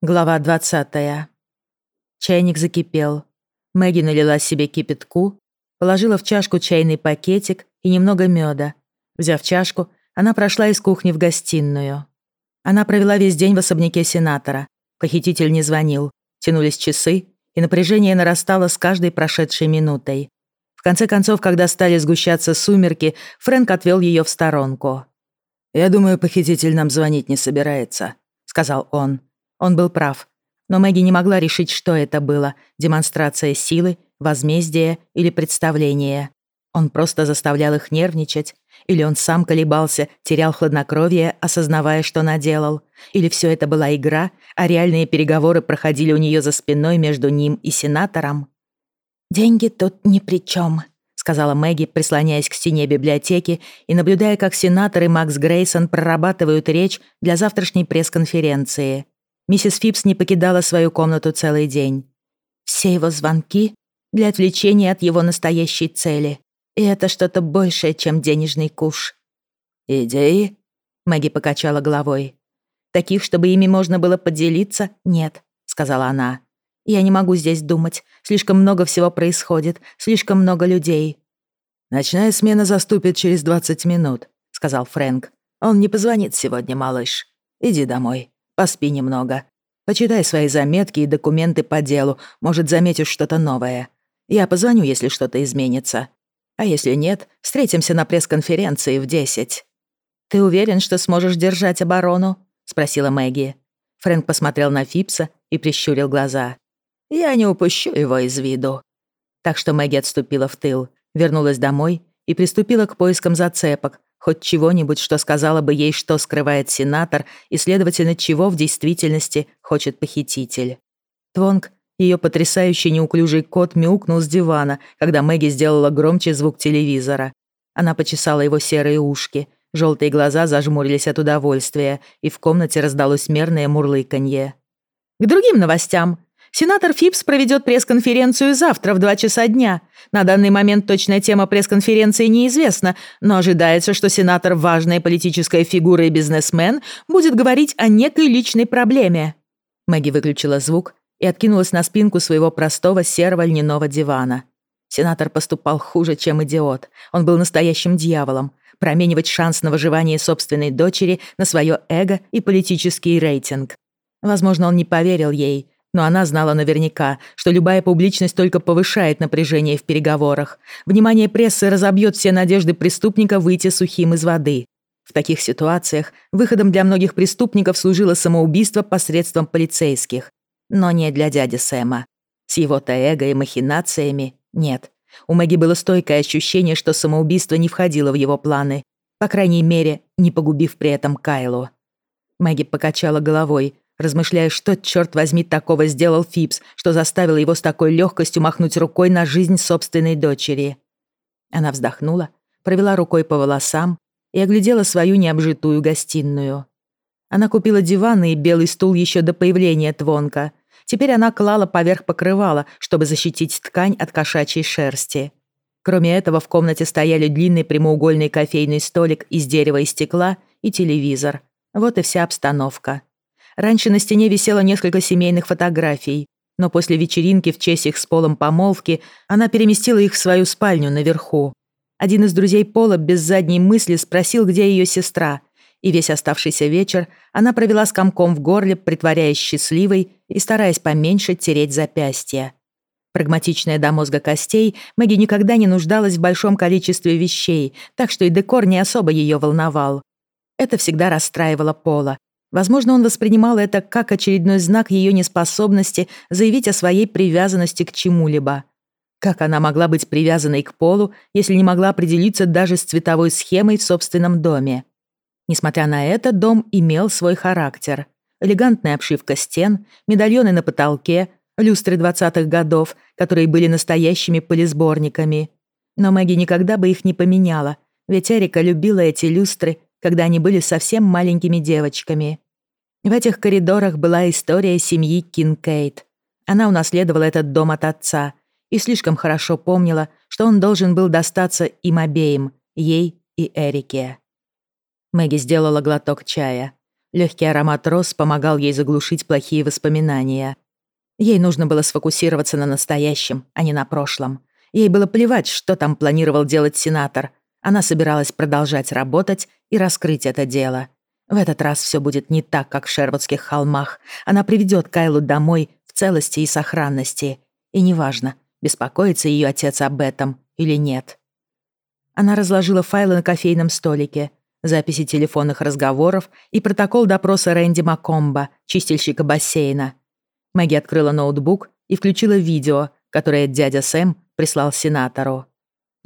Глава 20. Чайник закипел. Мэгги налила себе кипятку, положила в чашку чайный пакетик и немного меда. Взяв чашку, она прошла из кухни в гостиную. Она провела весь день в особняке сенатора. Похититель не звонил. Тянулись часы, и напряжение нарастало с каждой прошедшей минутой. В конце концов, когда стали сгущаться сумерки, Фрэнк отвел ее в сторонку. «Я думаю, похититель нам звонить не собирается», — сказал он. Он был прав. Но Мэгги не могла решить, что это было — демонстрация силы, возмездие или представление. Он просто заставлял их нервничать, или он сам колебался, терял хладнокровие, осознавая, что наделал, или все это была игра, а реальные переговоры проходили у нее за спиной между ним и сенатором. «Деньги тут ни при чем», — сказала Мэгги, прислоняясь к стене библиотеки и наблюдая, как сенатор и Макс Грейсон прорабатывают речь для завтрашней пресс-конференции. Миссис Фипс не покидала свою комнату целый день. Все его звонки для отвлечения от его настоящей цели. И это что-то большее, чем денежный куш. «Идеи?» — Мэгги покачала головой. «Таких, чтобы ими можно было поделиться, нет», — сказала она. «Я не могу здесь думать. Слишком много всего происходит, слишком много людей». «Ночная смена заступит через 20 минут», — сказал Фрэнк. «Он не позвонит сегодня, малыш. Иди домой». Поспи немного. Почитай свои заметки и документы по делу. Может, заметишь что-то новое. Я позвоню, если что-то изменится. А если нет, встретимся на пресс-конференции в 10. «Ты уверен, что сможешь держать оборону?» — спросила Мэгги. Фрэнк посмотрел на Фипса и прищурил глаза. «Я не упущу его из виду». Так что Мэгги отступила в тыл, вернулась домой и приступила к поискам зацепок, хоть чего-нибудь, что сказала бы ей, что скрывает сенатор и, следовательно, чего в действительности хочет похититель. Твонг, ее потрясающий неуклюжий кот, мяукнул с дивана, когда Мэгги сделала громче звук телевизора. Она почесала его серые ушки, желтые глаза зажмурились от удовольствия, и в комнате раздалось мерное мурлыканье. «К другим новостям», Сенатор Фипс проведет пресс-конференцию завтра в 2 часа дня. На данный момент точная тема пресс-конференции неизвестна, но ожидается, что сенатор, важная политическая фигура и бизнесмен, будет говорить о некой личной проблеме». Мэгги выключила звук и откинулась на спинку своего простого серого льняного дивана. Сенатор поступал хуже, чем идиот. Он был настоящим дьяволом. Променивать шанс на выживание собственной дочери на свое эго и политический рейтинг. Возможно, он не поверил ей, но она знала наверняка, что любая публичность только повышает напряжение в переговорах. Внимание прессы разобьет все надежды преступника выйти сухим из воды. В таких ситуациях выходом для многих преступников служило самоубийство посредством полицейских. Но не для дяди Сэма. С его-то эго и махинациями нет. У Мэгги было стойкое ощущение, что самоубийство не входило в его планы. По крайней мере, не погубив при этом Кайлу. Мэгги покачала головой, размышляя, что, черт возьми, такого сделал Фипс, что заставило его с такой легкостью махнуть рукой на жизнь собственной дочери. Она вздохнула, провела рукой по волосам и оглядела свою необжитую гостиную. Она купила диван и белый стул еще до появления Твонка. Теперь она клала поверх покрывала, чтобы защитить ткань от кошачьей шерсти. Кроме этого, в комнате стояли длинный прямоугольный кофейный столик из дерева и стекла и телевизор. Вот и вся обстановка. Раньше на стене висело несколько семейных фотографий, но после вечеринки в честь их с Полом помолвки она переместила их в свою спальню наверху. Один из друзей Пола без задней мысли спросил, где ее сестра, и весь оставшийся вечер она провела с комком в горле, притворяясь счастливой и стараясь поменьше тереть запястья. Прагматичная до мозга костей, Мэгги никогда не нуждалась в большом количестве вещей, так что и декор не особо ее волновал. Это всегда расстраивало Пола, Возможно, он воспринимал это как очередной знак ее неспособности заявить о своей привязанности к чему-либо. Как она могла быть привязанной к полу, если не могла определиться даже с цветовой схемой в собственном доме? Несмотря на это, дом имел свой характер. Элегантная обшивка стен, медальоны на потолке, люстры 20-х годов, которые были настоящими пылесборниками. Но Мэгги никогда бы их не поменяла, ведь Эрика любила эти люстры когда они были совсем маленькими девочками. В этих коридорах была история семьи Кинкейт. Она унаследовала этот дом от отца и слишком хорошо помнила, что он должен был достаться им обеим, ей и Эрике. Мэгги сделала глоток чая. Легкий аромат роз помогал ей заглушить плохие воспоминания. Ей нужно было сфокусироваться на настоящем, а не на прошлом. Ей было плевать, что там планировал делать сенатор. Она собиралась продолжать работать и раскрыть это дело. В этот раз все будет не так, как в Шервудских холмах. Она приведет Кайлу домой в целости и сохранности. И неважно, беспокоится ее отец об этом или нет. Она разложила файлы на кофейном столике, записи телефонных разговоров и протокол допроса Рэнди Макомба, чистильщика бассейна. Мэгги открыла ноутбук и включила видео, которое дядя Сэм прислал сенатору.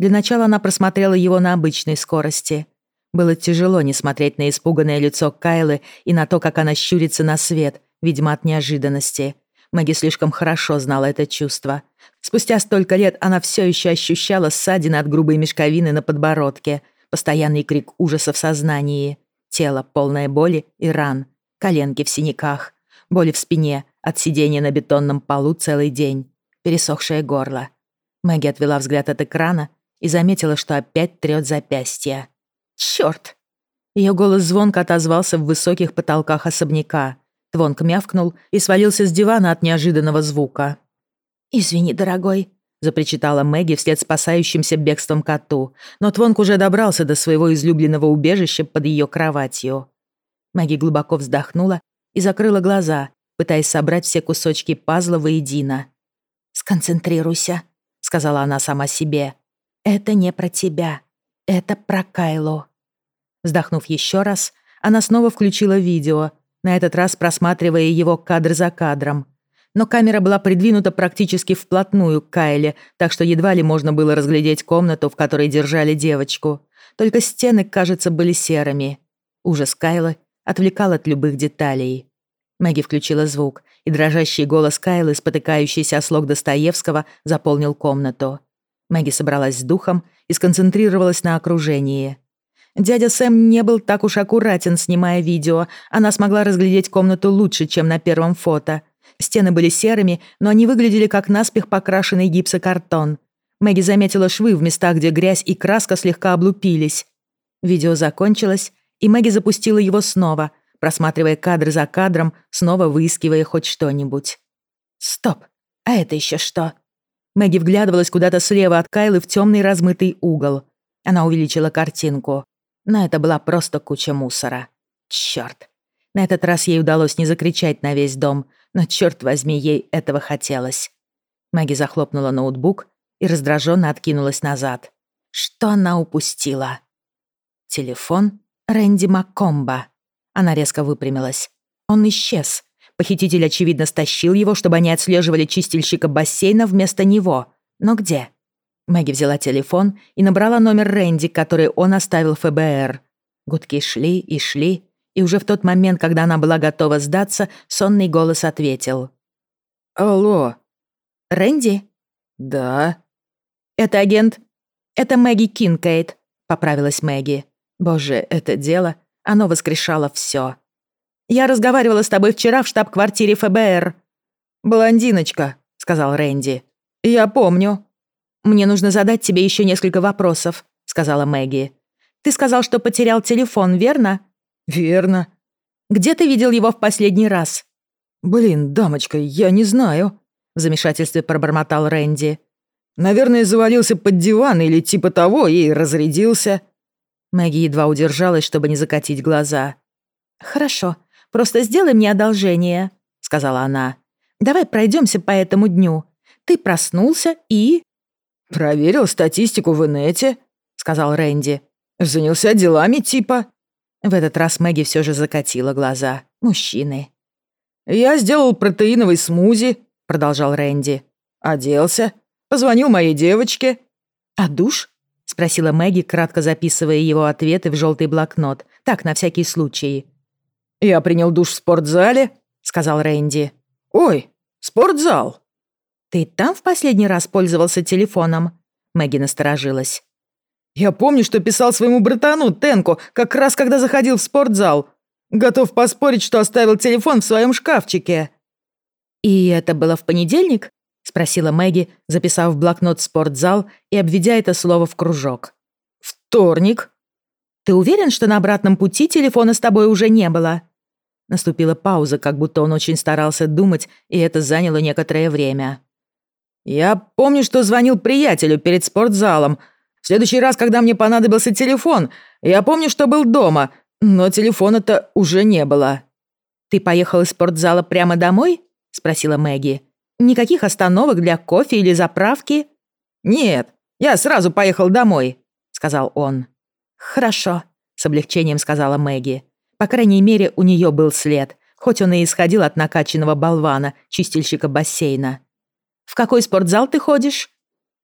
Для начала она просмотрела его на обычной скорости. Было тяжело не смотреть на испуганное лицо Кайлы и на то, как она щурится на свет, видимо, от неожиданности. Мэгги слишком хорошо знала это чувство. Спустя столько лет она все еще ощущала ссадины от грубой мешковины на подбородке, постоянный крик ужаса в сознании, тело, полное боли и ран, коленки в синяках, боли в спине от сидения на бетонном полу целый день, пересохшее горло. Мэгги отвела взгляд от экрана и заметила, что опять трёт запястье. «Чёрт!» Её голос звонко отозвался в высоких потолках особняка. Твонк мявкнул и свалился с дивана от неожиданного звука. «Извини, дорогой», — запричитала Мэгги вслед спасающимся бегством коту, но Твонк уже добрался до своего излюбленного убежища под её кроватью. Мэгги глубоко вздохнула и закрыла глаза, пытаясь собрать все кусочки пазла воедино. «Сконцентрируйся», — сказала она сама себе. «Это не про тебя. Это про Кайлу». Вздохнув еще раз, она снова включила видео — на этот раз просматривая его кадр за кадром. Но камера была придвинута практически вплотную к Кайле, так что едва ли можно было разглядеть комнату, в которой держали девочку. Только стены, кажется, были серыми. Ужас Кайлы отвлекал от любых деталей. Мэгги включила звук, и дрожащий голос Кайлы, спотыкающийся о слог Достоевского, заполнил комнату. Мэгги собралась с духом и сконцентрировалась на окружении. Дядя Сэм не был так уж аккуратен, снимая видео. Она смогла разглядеть комнату лучше, чем на первом фото. Стены были серыми, но они выглядели как наспех покрашенный гипсокартон. Мэгги заметила швы в местах, где грязь и краска слегка облупились. Видео закончилось, и Мэгги запустила его снова, просматривая кадр за кадром, снова выискивая хоть что-нибудь. «Стоп! А это еще что?» Мэгги вглядывалась куда-то слева от Кайлы в темный размытый угол. Она увеличила картинку. Но это была просто куча мусора. Чёрт. На этот раз ей удалось не закричать на весь дом, но, чёрт возьми, ей этого хотелось. Мэгги захлопнула ноутбук и раздраженно откинулась назад. Что она упустила? Телефон Рэнди Маккомба. Она резко выпрямилась. Он исчез. Похититель, очевидно, стащил его, чтобы они отслеживали чистильщика бассейна вместо него. Но где? Мэгги взяла телефон и набрала номер Рэнди, который он оставил ФБР. Гудки шли и шли, и уже в тот момент, когда она была готова сдаться, сонный голос ответил. «Алло». «Рэнди?» «Да». «Это агент...» «Это Мэгги Кинкейт», — поправилась Мэгги. «Боже, это дело, оно воскрешало всё. Я разговаривала с тобой вчера в штаб-квартире ФБР». «Блондиночка», — сказал Рэнди. «Я помню». «Мне нужно задать тебе еще несколько вопросов», — сказала Мэгги. «Ты сказал, что потерял телефон, верно?» «Верно». «Где ты видел его в последний раз?» «Блин, дамочка, я не знаю», — в замешательстве пробормотал Рэнди. «Наверное, завалился под диван или типа того и разрядился». Мэгги едва удержалась, чтобы не закатить глаза. «Хорошо, просто сделай мне одолжение», — сказала она. «Давай пройдемся по этому дню. Ты проснулся и...» «Проверил статистику в инете», — сказал Рэнди. «Занялся делами типа». В этот раз Мэгги все же закатила глаза. Мужчины. «Я сделал протеиновый смузи», — продолжал Рэнди. «Оделся. Позвонил моей девочке». «А душ?» — спросила Мэгги, кратко записывая его ответы в желтый блокнот. Так, на всякий случай. «Я принял душ в спортзале», — сказал Рэнди. «Ой, спортзал!» «Ты там в последний раз пользовался телефоном?» Мэгги насторожилась. «Я помню, что писал своему братану, Тенку, как раз когда заходил в спортзал. Готов поспорить, что оставил телефон в своем шкафчике». «И это было в понедельник?» — спросила Мэгги, записав в блокнот «спортзал» и обведя это слово в кружок. «Вторник». «Ты уверен, что на обратном пути телефона с тобой уже не было?» Наступила пауза, как будто он очень старался думать, и это заняло некоторое время. «Я помню, что звонил приятелю перед спортзалом. В следующий раз, когда мне понадобился телефон, я помню, что был дома, но телефона-то уже не было». «Ты поехал из спортзала прямо домой?» — спросила Мэгги. «Никаких остановок для кофе или заправки?» «Нет, я сразу поехал домой», — сказал он. «Хорошо», — с облегчением сказала Мэгги. По крайней мере, у нее был след, хоть он и исходил от накачанного болвана, чистильщика бассейна. «В какой спортзал ты ходишь?»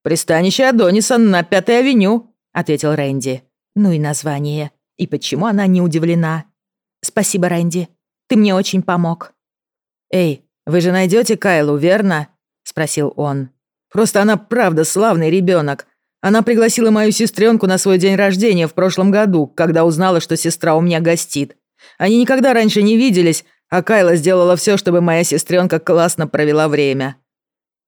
«Пристанище Адониса на Пятой авеню», — ответил Рэнди. Ну и название. И почему она не удивлена? «Спасибо, Рэнди. Ты мне очень помог». «Эй, вы же найдете Кайлу, верно?» — спросил он. «Просто она правда славный ребенок. Она пригласила мою сестренку на свой день рождения в прошлом году, когда узнала, что сестра у меня гостит. Они никогда раньше не виделись, а Кайла сделала все, чтобы моя сестренка классно провела время».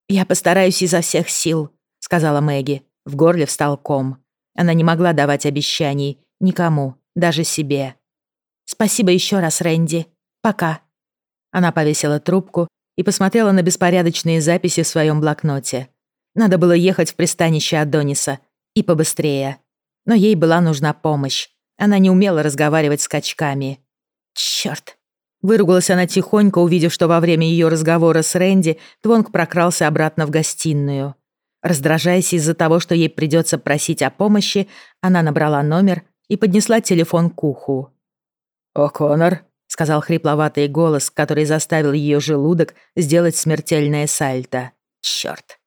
«Я постараюсь изо всех сил», — сказала Мэгги. В горле встал ком. Она не могла давать обещаний никому, даже себе. «Спасибо еще раз, Рэнди. Пока». Она повесила трубку и посмотрела на беспорядочные записи в своем блокноте. Надо было ехать в пристанище Адониса. И побыстрее. Но ей была нужна помощь. Она не умела разговаривать с качками. Чёрт. Выругалась она тихонько, увидев, что во время ее разговора с Рэнди Твонг прокрался обратно в гостиную. Раздражаясь из-за того, что ей придется просить о помощи, она набрала номер и поднесла телефон к уху. «О'Коннор», — сказал хрипловатый голос, который заставил ее желудок сделать смертельное сальто. «Чёрт».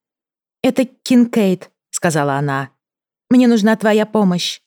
«Это Кинкейд», — сказала она. «Мне нужна твоя помощь».